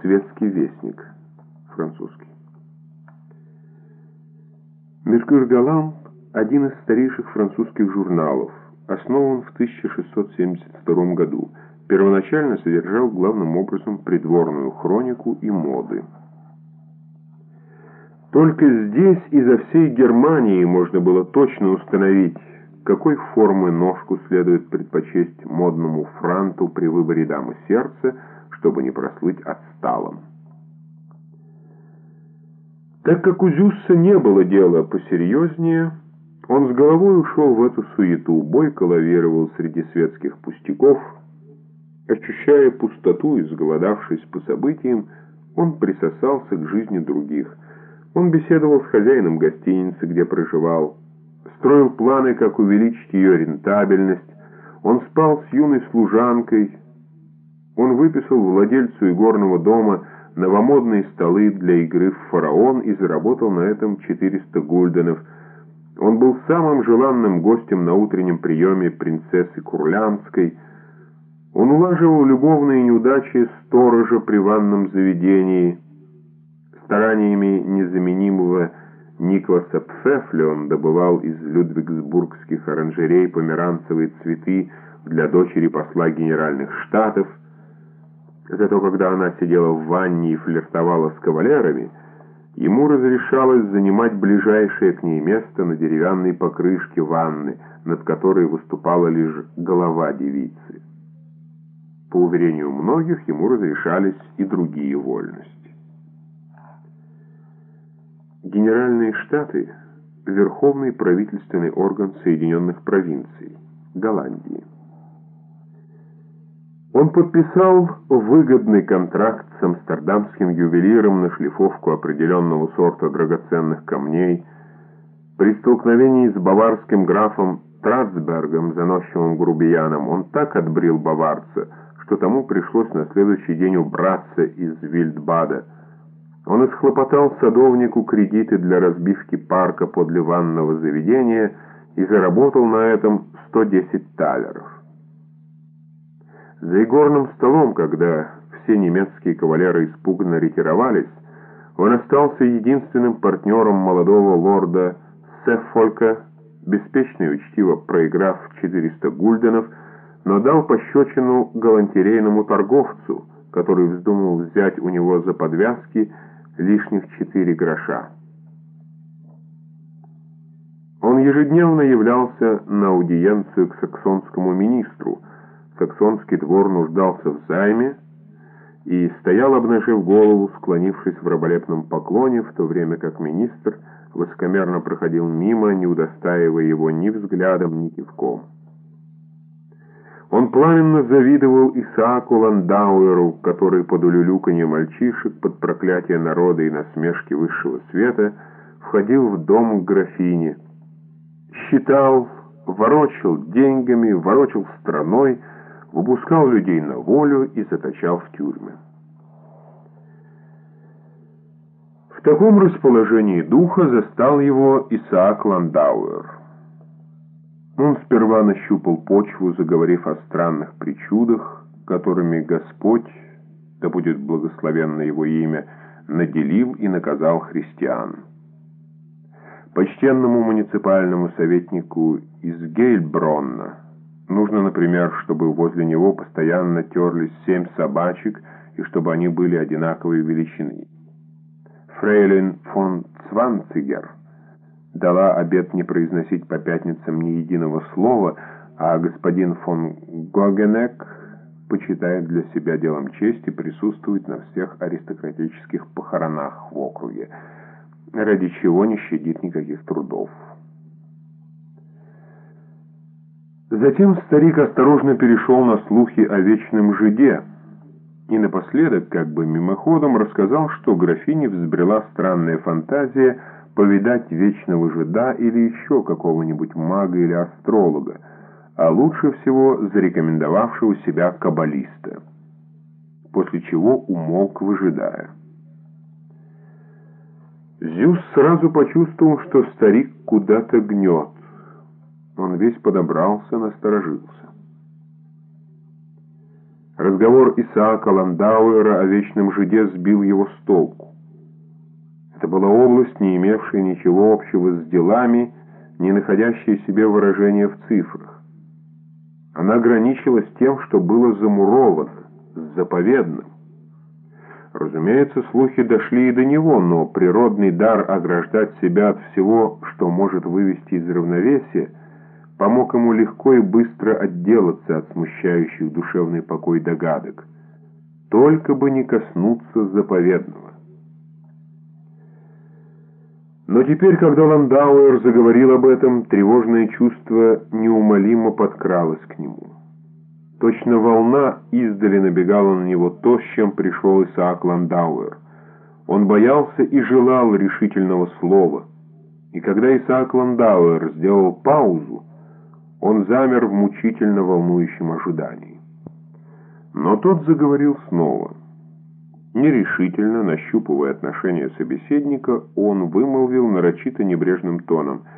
Светский вестник. Французский. Меркюр Галам – один из старейших французских журналов, основан в 1672 году. Первоначально содержал главным образом придворную хронику и моды. Только здесь изо всей Германии можно было точно установить, какой формы ножку следует предпочесть модному франту при выборе дамы сердца, чтобы не прослыть отсталым. Так как у Зюсса не было дела посерьезнее, он с головой ушел в эту суету, бойко лавировал среди светских пустяков, ощущая пустоту и сголодавшись по событиям, он присосался к жизни других. Он беседовал с хозяином гостиницы, где проживал, строил планы, как увеличить ее рентабельность, он спал с юной служанкой, он выписал владельцу игорного дома новомодные столы для игры в фараон и заработал на этом 400 гульденов. Он был самым желанным гостем на утреннем приеме принцессы Курлянской. Он улаживал любовные неудачи сторожа при ванном заведении. Стараниями незаменимого Никласа Пфефля он добывал из людвигсбургских оранжерей померанцевые цветы для дочери посла генеральных штатов – Зато когда она сидела в ванне и флиртовала с кавалерами, ему разрешалось занимать ближайшее к ней место на деревянной покрышке ванны, над которой выступала лишь голова девицы. По уверению многих, ему разрешались и другие вольности. Генеральные штаты – верховный правительственный орган Соединенных провинций, Голландии. Он подписал выгодный контракт с амстердамским ювелиром на шлифовку определенного сорта драгоценных камней. При столкновении с баварским графом Трацбергом, заносчивым грубияном, он так отбрил баварца, что тому пришлось на следующий день убраться из Вильдбада. Он исхлопотал садовнику кредиты для разбивки парка подле ванного заведения и заработал на этом 110 талеров. За игорным столом, когда все немецкие кавалеры испуганно ретировались, он остался единственным партнером молодого лорда Сеффолька, беспечно и учтиво проиграв 400 гульденов, но дал пощечину галантерейному торговцу, который вздумал взять у него за подвязки лишних 4 гроша. Он ежедневно являлся на аудиенцию к саксонскому министру, саксонский двор нуждался в займе и стоял, обнажив голову, склонившись в раболепном поклоне, в то время как министр высокомерно проходил мимо, не удостаивая его ни взглядом, ни кивком. Он пламенно завидовал Исааку Ландауэру, который под улюлюканье мальчишек, под проклятие народа и насмешки высшего света входил в дом к графине, считал, ворочил деньгами, ворочил страной, выпускал людей на волю и заточал в тюрьмы. В таком расположении духа застал его Исаак Ландауэр. Он сперва нащупал почву, заговорив о странных причудах, которыми Господь, да будет благословенно его имя, наделил и наказал христиан. Почтенному муниципальному советнику из Гейльбронна Нужно, например, чтобы возле него постоянно терлись семь собачек и чтобы они были одинаковой величины. Фрейлин фон Цванцигер дала обет не произносить по пятницам ни единого слова, а господин фон Гогенек почитает для себя делом чести присутствовать на всех аристократических похоронах в округе, ради чего не щадит никаких трудов. Затем старик осторожно перешел на слухи о вечном жиде и напоследок, как бы мимоходом, рассказал, что графине взбрела странная фантазия повидать вечного жида или еще какого-нибудь мага или астролога, а лучше всего зарекомендовавшего себя каббалиста, после чего умолк, выжидая. Зюс сразу почувствовал, что старик куда-то гнет. Он весь подобрался, насторожился. Разговор Исаака Ландауэра о вечном жиде сбил его с толку. Это была область, не имевшая ничего общего с делами, не находящая себе выражения в цифрах. Она ограничилась тем, что было замуровано, заповедным. Разумеется, слухи дошли и до него, но природный дар ограждать себя от всего, что может вывести из равновесия, помог ему легко и быстро отделаться от смущающих душевный покой догадок. Только бы не коснуться заповедного. Но теперь, когда Ландауэр заговорил об этом, тревожное чувство неумолимо подкралось к нему. Точно волна издали набегала на него то, с чем пришел Исаак Ландауэр. Он боялся и желал решительного слова. И когда Исаак Ландауэр сделал паузу, он замер в мучительно волнующем ожидании. Но тот заговорил снова — Нерешительно, нащупывая отношение собеседника, он вымолвил нарочито небрежным тоном –